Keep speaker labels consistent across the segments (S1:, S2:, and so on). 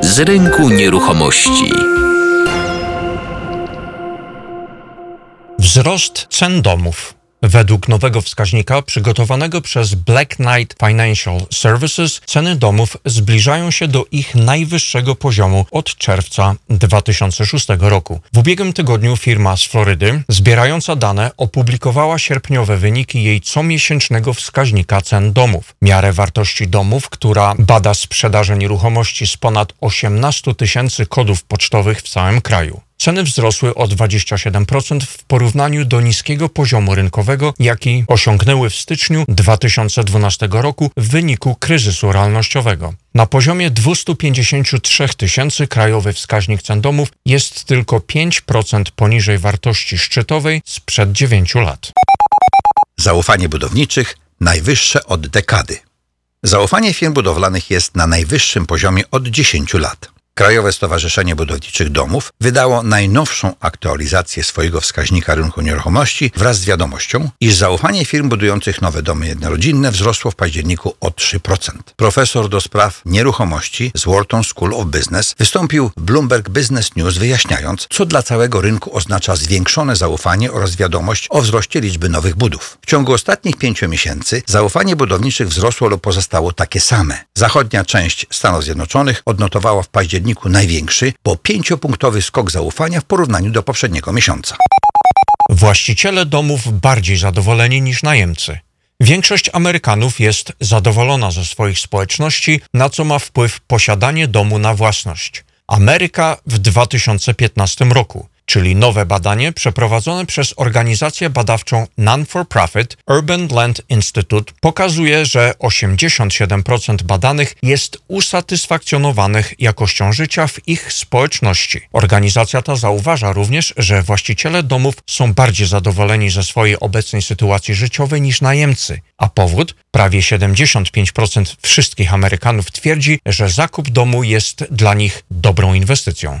S1: Z rynku nieruchomości.
S2: Wzrost cen domów. Według nowego wskaźnika przygotowanego przez Black Knight Financial Services ceny domów zbliżają się do ich najwyższego poziomu od czerwca 2006 roku. W ubiegłym tygodniu firma z Florydy, zbierająca dane, opublikowała sierpniowe wyniki jej comiesięcznego wskaźnika cen domów. Miarę wartości domów, która bada sprzedaż nieruchomości z ponad 18 tysięcy kodów pocztowych w całym kraju. Ceny wzrosły o 27% w porównaniu do niskiego poziomu rynkowego, jaki osiągnęły w styczniu 2012 roku w wyniku kryzysu realnościowego. Na poziomie 253 tysięcy krajowy wskaźnik cen domów jest tylko 5% poniżej wartości szczytowej sprzed 9 lat.
S3: Zaufanie budowniczych najwyższe od dekady. Zaufanie firm budowlanych jest na najwyższym poziomie od 10 lat. Krajowe Stowarzyszenie Budowniczych Domów wydało najnowszą aktualizację swojego wskaźnika rynku nieruchomości wraz z wiadomością, iż zaufanie firm budujących nowe domy jednorodzinne wzrosło w październiku o 3%. Profesor do spraw nieruchomości z Wharton School of Business wystąpił w Bloomberg Business News wyjaśniając, co dla całego rynku oznacza zwiększone zaufanie oraz wiadomość o wzroście liczby nowych budów. W ciągu ostatnich pięciu miesięcy zaufanie budowniczych wzrosło lub pozostało takie same. Zachodnia część Stanów Zjednoczonych odnotowała w październiku największy, po pięciopunktowy skok zaufania w porównaniu do poprzedniego miesiąca.
S2: Właściciele domów bardziej zadowoleni niż najemcy. Większość Amerykanów jest zadowolona ze swoich społeczności, na co ma wpływ posiadanie domu na własność. Ameryka w 2015 roku, czyli nowe badanie przeprowadzone przez organizację badawczą non-for-profit Urban Land Institute pokazuje, że 87% badanych jest usatysfakcjonowanych jakością życia w ich społeczności. Organizacja ta zauważa również, że właściciele domów są bardziej zadowoleni ze swojej obecnej sytuacji życiowej niż najemcy, a powód? Prawie 75% wszystkich Amerykanów twierdzi, że zakup domu jest dla nich dobrą inwestycją.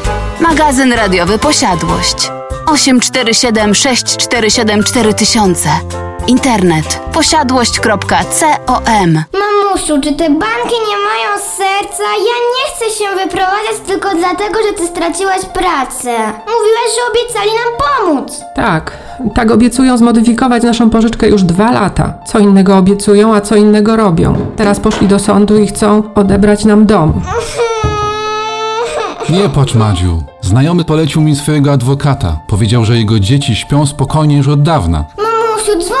S4: Magazyn radiowy Posiadłość 847 647 4000 Internet posiadłość.com
S5: Mamusiu, czy te banki nie mają serca? Ja nie chcę się wyprowadzać tylko dlatego, że ty straciłaś pracę. Mówiłaś, że obiecali nam pomóc.
S6: Tak, tak obiecują zmodyfikować naszą pożyczkę już dwa lata. Co innego obiecują, a co innego robią. Teraz poszli do sądu i chcą odebrać nam dom.
S7: Nie płacz, Madziu. Znajomy polecił mi swojego adwokata. Powiedział, że jego dzieci śpią spokojnie już od dawna.
S5: Mamusiu, dzwoń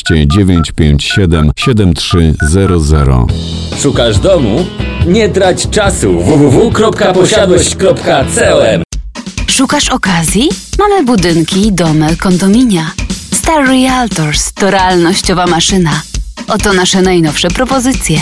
S8: 957 7300
S9: Szukasz domu? Nie trać czasu www.posiadłość.com
S4: Szukasz okazji? Mamy budynki, domy, kondominia. Star Realtors to realnościowa maszyna. Oto nasze najnowsze propozycje.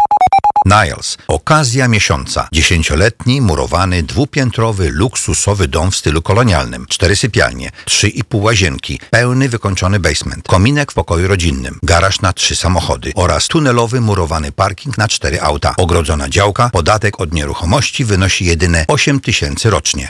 S3: Niles. Okazja miesiąca. Dziesięcioletni, murowany, dwupiętrowy, luksusowy dom w stylu kolonialnym. Cztery sypialnie, trzy i pół łazienki, pełny wykończony basement, kominek w pokoju rodzinnym, garaż na trzy samochody oraz tunelowy, murowany parking na cztery auta. Ogrodzona działka, podatek od nieruchomości wynosi jedyne 8 tysięcy rocznie.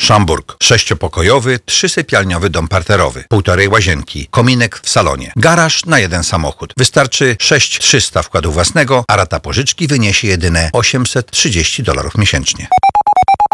S3: Szamburg. Sześciopokojowy, trzysypialniowy dom parterowy, półtorej łazienki, kominek w salonie, garaż na jeden samochód. Wystarczy 6300 wkładu własnego, a rata pożyczki wyniesie jedyne 830 dolarów miesięcznie.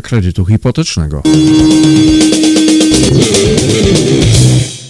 S10: kredytu hipotecznego.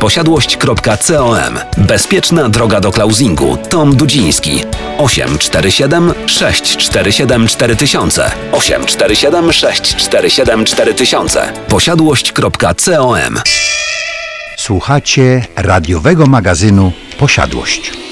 S11: posiadłość.com. Bezpieczna droga do closingu. Tom Dudziński. 847 647 4000 847 647 4000 posiadłość.com.
S12: Słuchacie radiowego magazynu Posiadłość.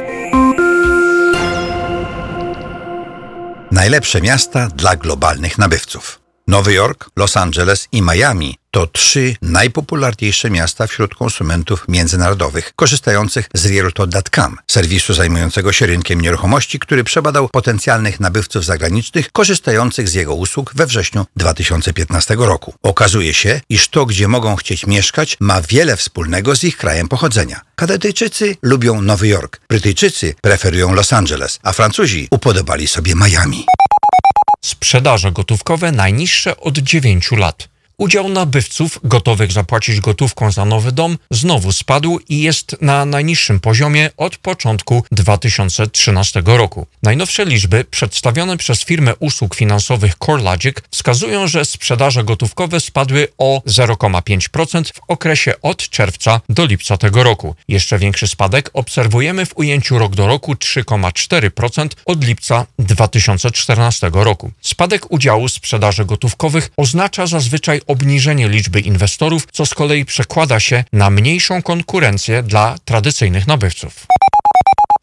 S3: Najlepsze miasta dla globalnych nabywców. Nowy Jork, Los Angeles i Miami to trzy najpopularniejsze miasta wśród konsumentów międzynarodowych korzystających z Realtor.com, serwisu zajmującego się rynkiem nieruchomości, który przebadał potencjalnych nabywców zagranicznych korzystających z jego usług we wrześniu 2015 roku. Okazuje się, iż to, gdzie mogą chcieć mieszkać, ma wiele wspólnego z ich krajem pochodzenia. Kanadyjczycy lubią Nowy Jork, Brytyjczycy preferują Los Angeles, a Francuzi upodobali sobie Miami.
S2: Sprzedaże gotówkowe najniższe od 9 lat. Udział nabywców gotowych zapłacić gotówką za nowy dom znowu spadł i jest na najniższym poziomie od początku 2013 roku. Najnowsze liczby przedstawione przez firmę usług finansowych CoreLogic wskazują, że sprzedaże gotówkowe spadły o 0,5% w okresie od czerwca do lipca tego roku. Jeszcze większy spadek obserwujemy w ujęciu rok do roku 3,4% od lipca 2014 roku. Spadek udziału sprzedaży gotówkowych oznacza zazwyczaj obniżenie liczby inwestorów, co z kolei przekłada się na mniejszą konkurencję dla tradycyjnych nabywców.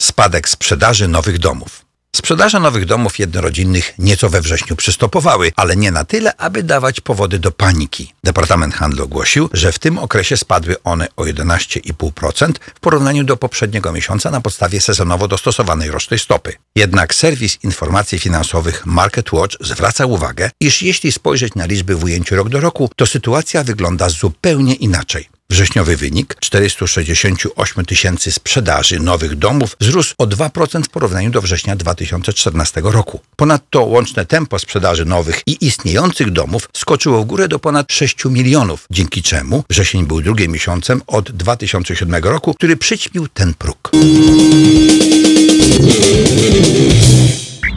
S3: Spadek sprzedaży nowych domów. Sprzedaże nowych domów jednorodzinnych nieco we wrześniu przystopowały, ale nie na tyle, aby dawać powody do paniki. Departament Handlu ogłosił, że w tym okresie spadły one o 11,5% w porównaniu do poprzedniego miesiąca na podstawie sezonowo dostosowanej rocznej stopy. Jednak serwis informacji finansowych MarketWatch zwraca uwagę, iż jeśli spojrzeć na liczby w ujęciu rok do roku, to sytuacja wygląda zupełnie inaczej. Wrześniowy wynik 468 tysięcy sprzedaży nowych domów wzrósł o 2% w porównaniu do września 2014 roku. Ponadto łączne tempo sprzedaży nowych i istniejących domów skoczyło w górę do ponad 6 milionów, dzięki czemu wrzesień był drugim miesiącem od 2007 roku, który przyćmił ten próg.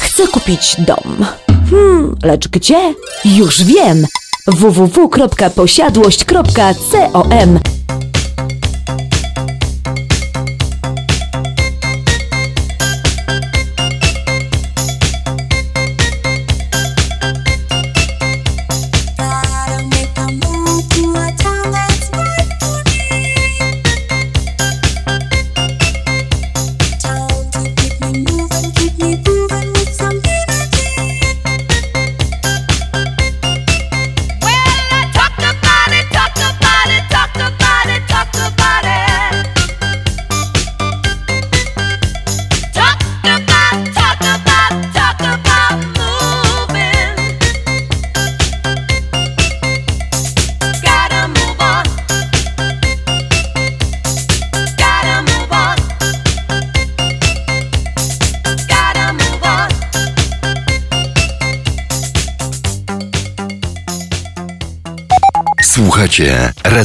S13: Chcę kupić dom. Hmm, lecz gdzie? Już wiem! www.posiadłość.com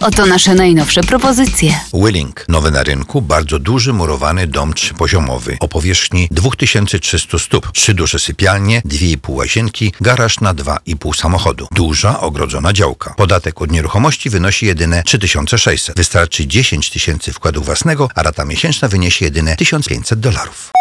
S4: Oto nasze najnowsze propozycje.
S3: Willing, nowy na rynku, bardzo duży murowany dom trzypoziomowy o powierzchni 2300 stóp, trzy duże sypialnie, dwie i pół łazienki, garaż na dwa i pół samochodu. Duża, ogrodzona działka. Podatek od nieruchomości wynosi jedyne 3600. Wystarczy 10 tysięcy wkładu własnego, a rata miesięczna wyniesie jedyne 1500 dolarów.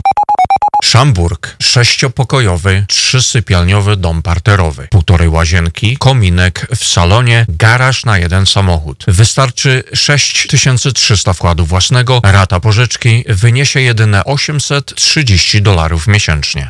S2: Szamburg, sześciopokojowy, trzysypialniowy dom parterowy, półtorej łazienki, kominek w salonie, garaż na jeden samochód. Wystarczy 6300 wkładu własnego, rata pożyczki wyniesie jedyne 830 dolarów miesięcznie.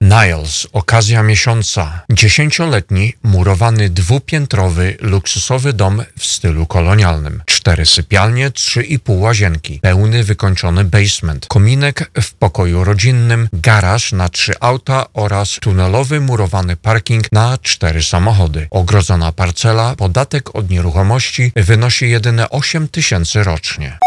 S2: Niles, okazja miesiąca. Dziesięcioletni, murowany dwupiętrowy, luksusowy dom w stylu kolonialnym. Cztery sypialnie, trzy i pół łazienki, pełny wykończony basement, kominek w pokoju rodzinnym, garaż na trzy auta oraz tunelowy murowany parking na cztery samochody. Ogrodzona parcela, podatek od nieruchomości wynosi jedyne 8 tysięcy rocznie.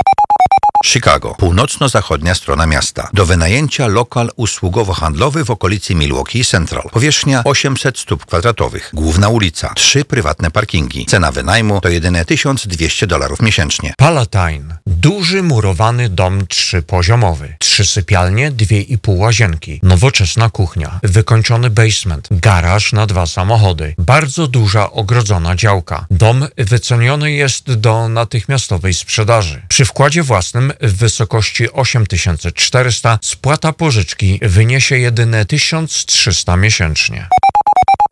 S3: Chicago, północno-zachodnia strona miasta. Do wynajęcia lokal usługowo-handlowy w okolicy Milwaukee Central. Powierzchnia 800 stóp kwadratowych. Główna ulica. Trzy prywatne parkingi. Cena wynajmu to jedyne 1200 dolarów miesięcznie.
S2: Palatine. Duży murowany dom trzypoziomowy. Trzy sypialnie, dwie i pół łazienki. Nowoczesna kuchnia. Wykończony basement. Garaż na dwa samochody. Bardzo duża ogrodzona działka. Dom wyceniony jest do natychmiastowej sprzedaży. Przy wkładzie własnym w wysokości 8400 spłata pożyczki wyniesie jedyne 1300 miesięcznie.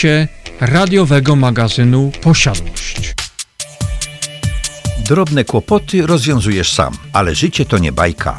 S2: Słuchacie radiowego magazynu Posiadłość.
S3: Drobne kłopoty rozwiązujesz sam, ale życie to nie bajka.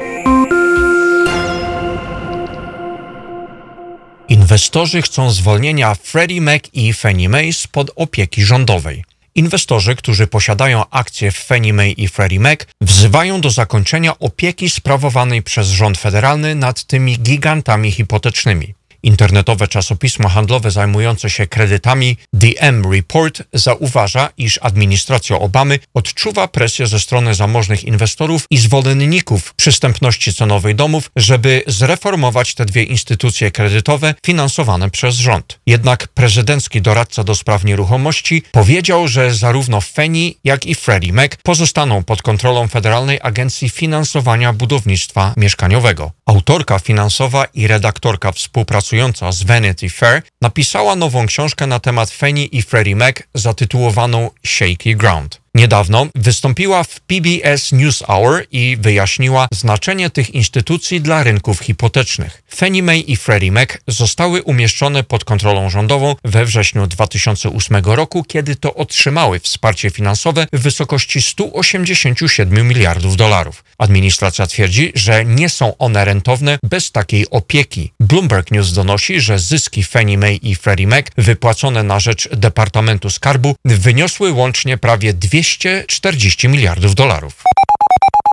S2: Inwestorzy chcą zwolnienia Freddie Mac i Fannie Mae spod opieki rządowej. Inwestorzy, którzy posiadają akcje w Fannie Mae i Freddie Mac, wzywają do zakończenia opieki sprawowanej przez rząd federalny nad tymi gigantami hipotecznymi. Internetowe czasopismo handlowe zajmujące się kredytami DM Report zauważa, iż administracja Obamy odczuwa presję ze strony zamożnych inwestorów i zwolenników przystępności cenowej domów, żeby zreformować te dwie instytucje kredytowe finansowane przez rząd. Jednak prezydencki doradca do spraw nieruchomości powiedział, że zarówno Fannie, jak i Freddie Mac pozostaną pod kontrolą Federalnej Agencji Finansowania Budownictwa Mieszkaniowego. Autorka finansowa i redaktorka współpracująca z Vanity Fair napisała nową książkę na temat Fannie i Freddie Mac zatytułowaną Shaky Ground. Niedawno wystąpiła w PBS NewsHour i wyjaśniła znaczenie tych instytucji dla rynków hipotecznych. Fannie Mae i Freddie Mac zostały umieszczone pod kontrolą rządową we wrześniu 2008 roku, kiedy to otrzymały wsparcie finansowe w wysokości 187 miliardów dolarów. Administracja twierdzi, że nie są one rentowne bez takiej opieki. Bloomberg News donosi, że zyski Fannie Mae i Freddie Mac wypłacone na rzecz Departamentu Skarbu wyniosły łącznie prawie 240 miliardów dolarów.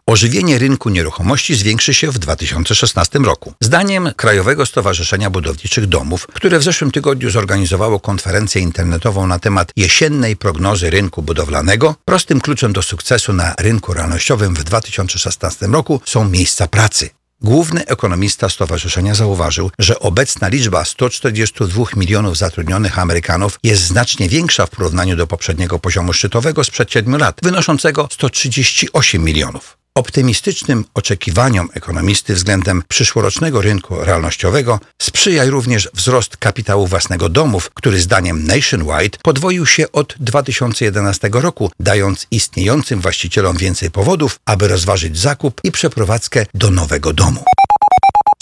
S3: Ożywienie rynku nieruchomości zwiększy się w 2016 roku. Zdaniem Krajowego Stowarzyszenia Budowniczych Domów, które w zeszłym tygodniu zorganizowało konferencję internetową na temat jesiennej prognozy rynku budowlanego, prostym kluczem do sukcesu na rynku realnościowym w 2016 roku są miejsca pracy. Główny ekonomista stowarzyszenia zauważył, że obecna liczba 142 milionów zatrudnionych Amerykanów jest znacznie większa w porównaniu do poprzedniego poziomu szczytowego sprzed 7 lat, wynoszącego 138 milionów. Optymistycznym oczekiwaniom ekonomisty względem przyszłorocznego rynku realnościowego sprzyja również wzrost kapitału własnego domów, który zdaniem Nationwide podwoił się od 2011 roku, dając istniejącym właścicielom więcej powodów, aby rozważyć zakup i przeprowadzkę do nowego domu.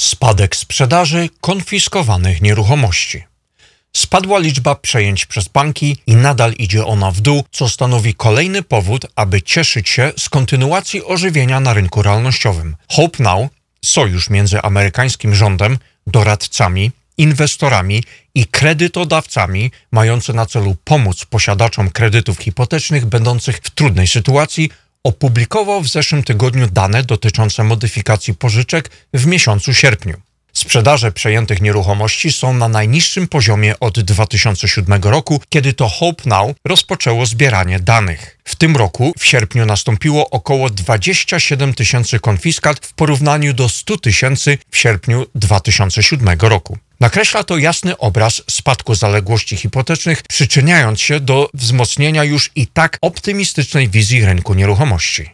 S2: Spadek sprzedaży konfiskowanych nieruchomości. Spadła liczba przejęć przez banki i nadal idzie ona w dół, co stanowi kolejny powód, aby cieszyć się z kontynuacji ożywienia na rynku realnościowym. Hope Now, sojusz między amerykańskim rządem, doradcami, inwestorami i kredytodawcami, mający na celu pomóc posiadaczom kredytów hipotecznych będących w trudnej sytuacji, opublikował w zeszłym tygodniu dane dotyczące modyfikacji pożyczek w miesiącu sierpniu. Sprzedaże przejętych nieruchomości są na najniższym poziomie od 2007 roku, kiedy to Hope Now rozpoczęło zbieranie danych. W tym roku, w sierpniu, nastąpiło około 27 tysięcy konfiskat w porównaniu do 100 tysięcy w sierpniu 2007 roku. Nakreśla to jasny obraz spadku zaległości hipotecznych, przyczyniając się do wzmocnienia już i tak optymistycznej wizji rynku nieruchomości.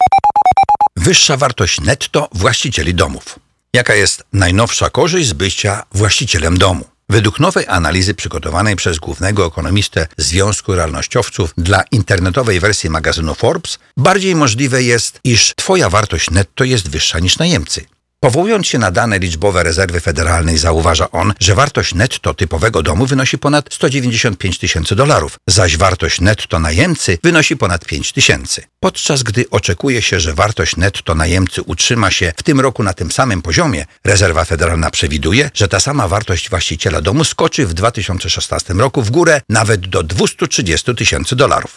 S3: Wyższa wartość netto właścicieli domów. Jaka jest najnowsza korzyść z bycia właścicielem domu? Według nowej analizy przygotowanej przez głównego ekonomistę Związku Realnościowców dla internetowej wersji magazynu Forbes, bardziej możliwe jest, iż Twoja wartość netto jest wyższa niż najemcy. Powołując się na dane liczbowe rezerwy federalnej, zauważa on, że wartość netto typowego domu wynosi ponad 195 tysięcy dolarów, zaś wartość netto najemcy wynosi ponad 5 tysięcy. Podczas gdy oczekuje się, że wartość netto najemcy utrzyma się w tym roku na tym samym poziomie, rezerwa federalna przewiduje, że ta sama wartość właściciela domu skoczy w 2016 roku w górę nawet do 230 tysięcy dolarów.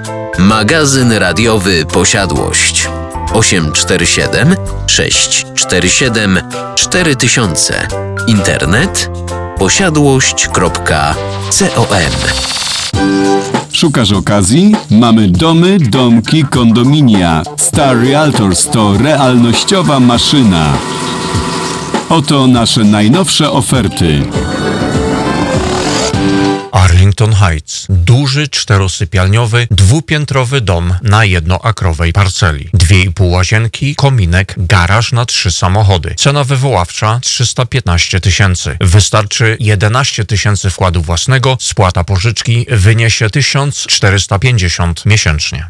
S14: Magazyn radiowy Posiadłość 847 647 4000. Internet posiadłość.com
S8: Szukasz okazji? Mamy domy, domki, kondominia. Star Realtors to realnościowa maszyna. Oto nasze najnowsze oferty.
S2: Arlington Heights. Duży, czterosypialniowy, dwupiętrowy dom na jednoakrowej parceli. Dwie i pół łazienki, kominek, garaż na trzy samochody. Cena wywoławcza 315 tysięcy. Wystarczy 11 tysięcy wkładu własnego, spłata pożyczki wyniesie 1450 miesięcznie.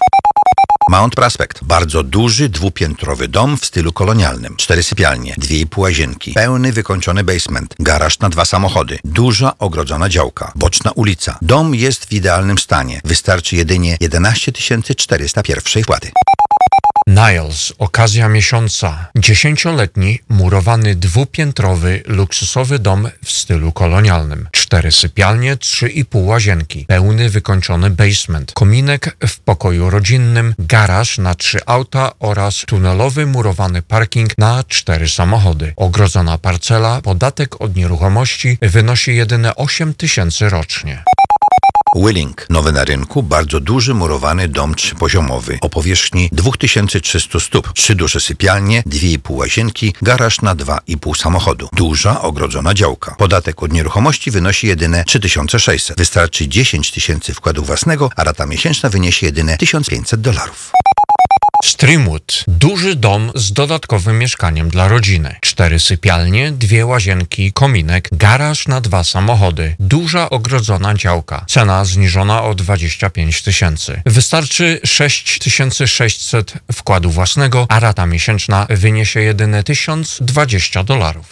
S3: Mount Prospect. Bardzo duży, dwupiętrowy dom w stylu kolonialnym. Cztery sypialnie, dwie i pół łazienki, pełny wykończony basement, garaż na dwa samochody, duża ogrodzona działka, boczna ulica. Dom jest w idealnym stanie. Wystarczy jedynie 11 400 pierwszej wpłaty.
S2: Niles, okazja miesiąca. Dziesięcioletni, murowany, dwupiętrowy, luksusowy dom w stylu kolonialnym. Cztery sypialnie, trzy i pół łazienki, pełny wykończony basement, kominek w pokoju rodzinnym, garaż na trzy auta oraz tunelowy murowany parking na cztery samochody. Ogrodzona parcela, podatek od nieruchomości wynosi jedyne 8 tysięcy rocznie.
S3: Willing, nowy na rynku, bardzo duży murowany dom trzypoziomowy o powierzchni 2300 stóp, trzy duże sypialnie, dwie i pół łazienki, garaż na dwa i pół samochodu, duża ogrodzona działka. Podatek od nieruchomości wynosi jedyne 3600. Wystarczy 10 tysięcy wkładu własnego, a rata miesięczna wyniesie jedyne 1500 dolarów.
S2: Streamwood. Duży dom z dodatkowym mieszkaniem dla rodziny. Cztery sypialnie, dwie łazienki, kominek, garaż na dwa samochody. Duża ogrodzona działka. Cena zniżona o 25 tysięcy. Wystarczy 6600 wkładu własnego, a rata miesięczna wyniesie jedynie 1020 dolarów.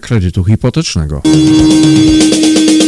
S10: kredytu hipotecznego.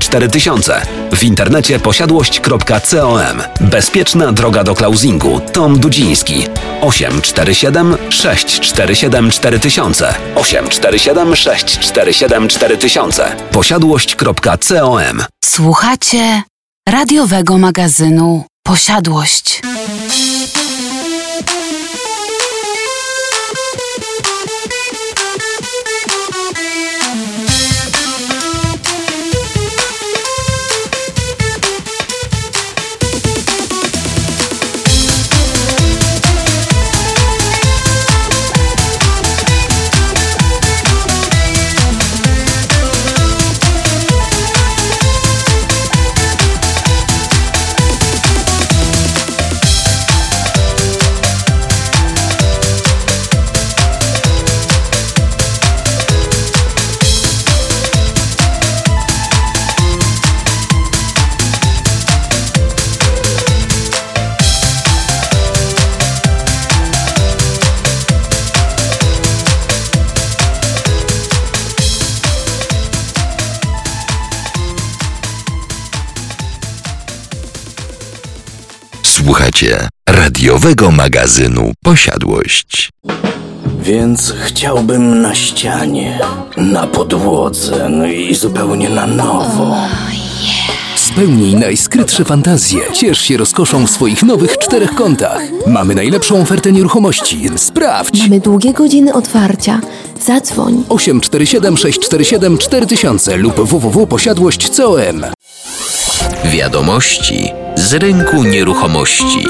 S11: 4000. W internecie posiadłość.com. Bezpieczna droga do closingu. Tom Dudziński. 847 647 4000. 847 647 4000. Posiadłość.com.
S4: Słuchacie radiowego magazynu Posiadłość.
S1: Radiowego magazynu Posiadłość.
S15: Więc chciałbym na ścianie, na podłodze, no i zupełnie na nowo.
S16: Spełnij najskrytsze fantazje. Ciesz się rozkoszą w swoich nowych czterech kątach. Mamy najlepszą ofertę nieruchomości. Sprawdź!
S17: Mamy długie godziny otwarcia. Zadzwoń.
S16: 847 647 4000 lub www.posiadłość.com
S14: Wiadomości z rynku nieruchomości.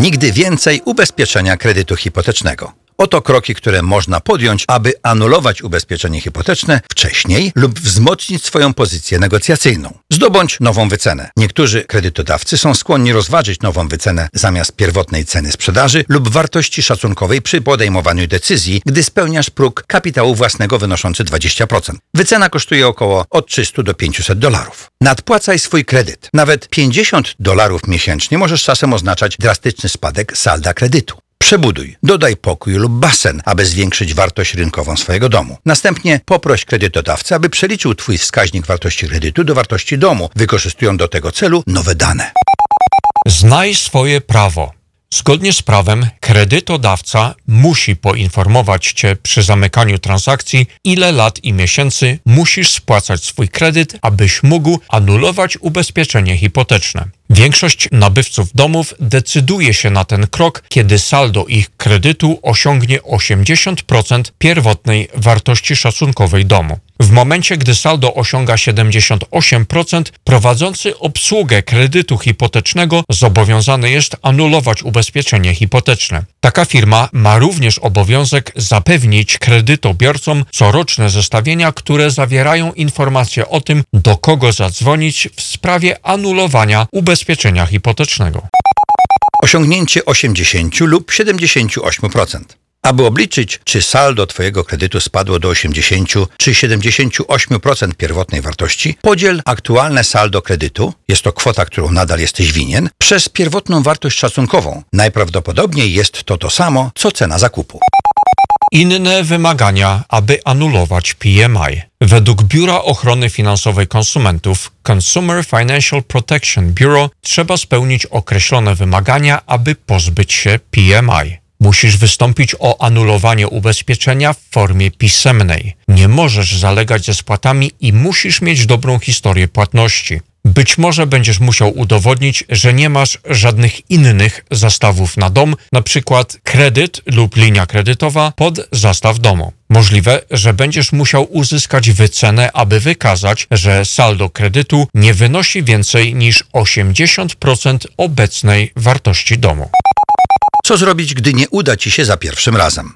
S3: Nigdy więcej ubezpieczenia kredytu hipotecznego. Oto kroki, które można podjąć, aby anulować ubezpieczenie hipoteczne wcześniej lub wzmocnić swoją pozycję negocjacyjną. Zdobądź nową wycenę. Niektórzy kredytodawcy są skłonni rozważyć nową wycenę zamiast pierwotnej ceny sprzedaży lub wartości szacunkowej przy podejmowaniu decyzji, gdy spełniasz próg kapitału własnego wynoszący 20%. Wycena kosztuje około od 300 do 500 dolarów. Nadpłacaj swój kredyt. Nawet 50 dolarów miesięcznie możesz czasem oznaczać drastyczny spadek salda kredytu. Przebuduj, dodaj pokój lub basen, aby zwiększyć wartość rynkową swojego domu. Następnie poproś kredytodawcę, aby przeliczył Twój wskaźnik wartości kredytu do wartości domu, wykorzystując do tego celu nowe dane.
S2: Znaj swoje prawo. Zgodnie z prawem, kredytodawca musi poinformować Cię przy zamykaniu transakcji, ile lat i miesięcy musisz spłacać swój kredyt, abyś mógł anulować ubezpieczenie hipoteczne. Większość nabywców domów decyduje się na ten krok, kiedy saldo ich kredytu osiągnie 80% pierwotnej wartości szacunkowej domu. W momencie, gdy saldo osiąga 78%, prowadzący obsługę kredytu hipotecznego zobowiązany jest anulować ubezpieczenie hipoteczne. Taka firma ma również obowiązek zapewnić kredytobiorcom coroczne zestawienia, które zawierają informacje o tym, do kogo zadzwonić w sprawie anulowania ubezpieczenia ubezpieczenia hipotecznego.
S3: Osiągnięcie 80 lub 78%. Aby obliczyć, czy saldo Twojego kredytu spadło do 80 czy 78% pierwotnej wartości, podziel aktualne saldo kredytu, jest to kwota, którą nadal jesteś winien, przez pierwotną wartość szacunkową. Najprawdopodobniej jest to to samo, co cena zakupu.
S2: Inne wymagania, aby anulować PMI. Według Biura Ochrony Finansowej Konsumentów Consumer Financial Protection Bureau trzeba spełnić określone wymagania, aby pozbyć się PMI. Musisz wystąpić o anulowanie ubezpieczenia w formie pisemnej. Nie możesz zalegać ze spłatami i musisz mieć dobrą historię płatności. Być może będziesz musiał udowodnić, że nie masz żadnych innych zastawów na dom, przykład kredyt lub linia kredytowa pod zastaw domu. Możliwe, że będziesz musiał uzyskać wycenę, aby wykazać, że saldo kredytu nie wynosi więcej niż 80% obecnej wartości domu.
S3: Co zrobić, gdy nie uda Ci się za pierwszym razem?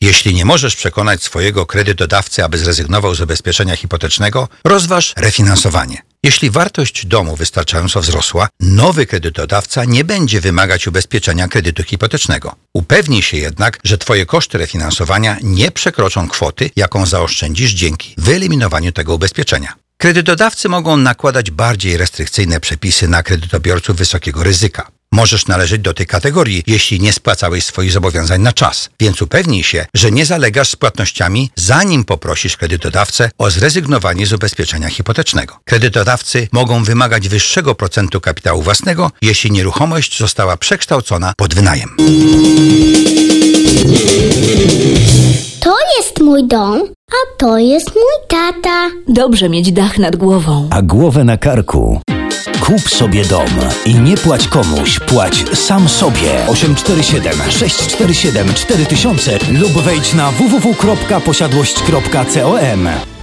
S3: Jeśli nie możesz przekonać swojego kredytodawcy, aby zrezygnował z ubezpieczenia hipotecznego, rozważ refinansowanie. Jeśli wartość domu wystarczająco wzrosła, nowy kredytodawca nie będzie wymagać ubezpieczenia kredytu hipotecznego. Upewnij się jednak, że Twoje koszty refinansowania nie przekroczą kwoty, jaką zaoszczędzisz dzięki wyeliminowaniu tego ubezpieczenia. Kredytodawcy mogą nakładać bardziej restrykcyjne przepisy na kredytobiorców wysokiego ryzyka. Możesz należeć do tej kategorii, jeśli nie spłacałeś swoich zobowiązań na czas, więc upewnij się, że nie zalegasz z płatnościami, zanim poprosisz kredytodawcę o zrezygnowanie z ubezpieczenia hipotecznego. Kredytodawcy mogą wymagać wyższego procentu kapitału własnego, jeśli nieruchomość została przekształcona pod wynajem.
S5: To jest mój dom, a to jest mój tata.
S13: Dobrze mieć dach nad głową.
S18: a głowę na karku. Kup sobie dom i nie płać komuś, płać sam sobie. 847 647 4000 lub wejdź na www.posiadłość.com.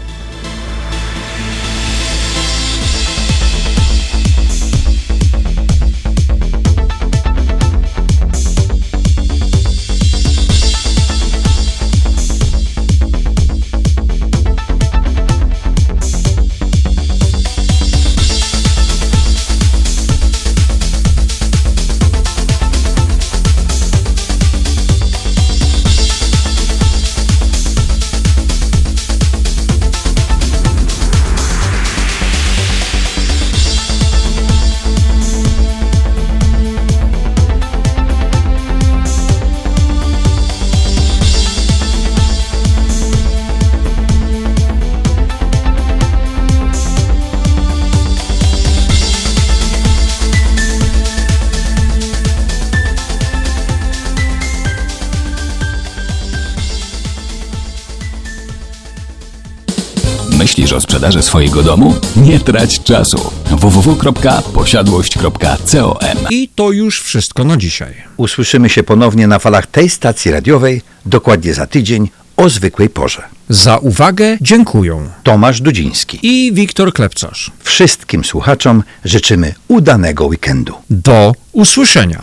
S8: sprzedaży swojego domu? Nie trać czasu. www.posiadłość.com
S10: I to już wszystko na dzisiaj.
S3: Usłyszymy się ponownie na falach tej stacji radiowej dokładnie za tydzień o zwykłej porze.
S10: Za uwagę dziękuję.
S3: Tomasz Dudziński
S10: i Wiktor Klepcarz.
S3: Wszystkim słuchaczom życzymy udanego weekendu.
S10: Do usłyszenia.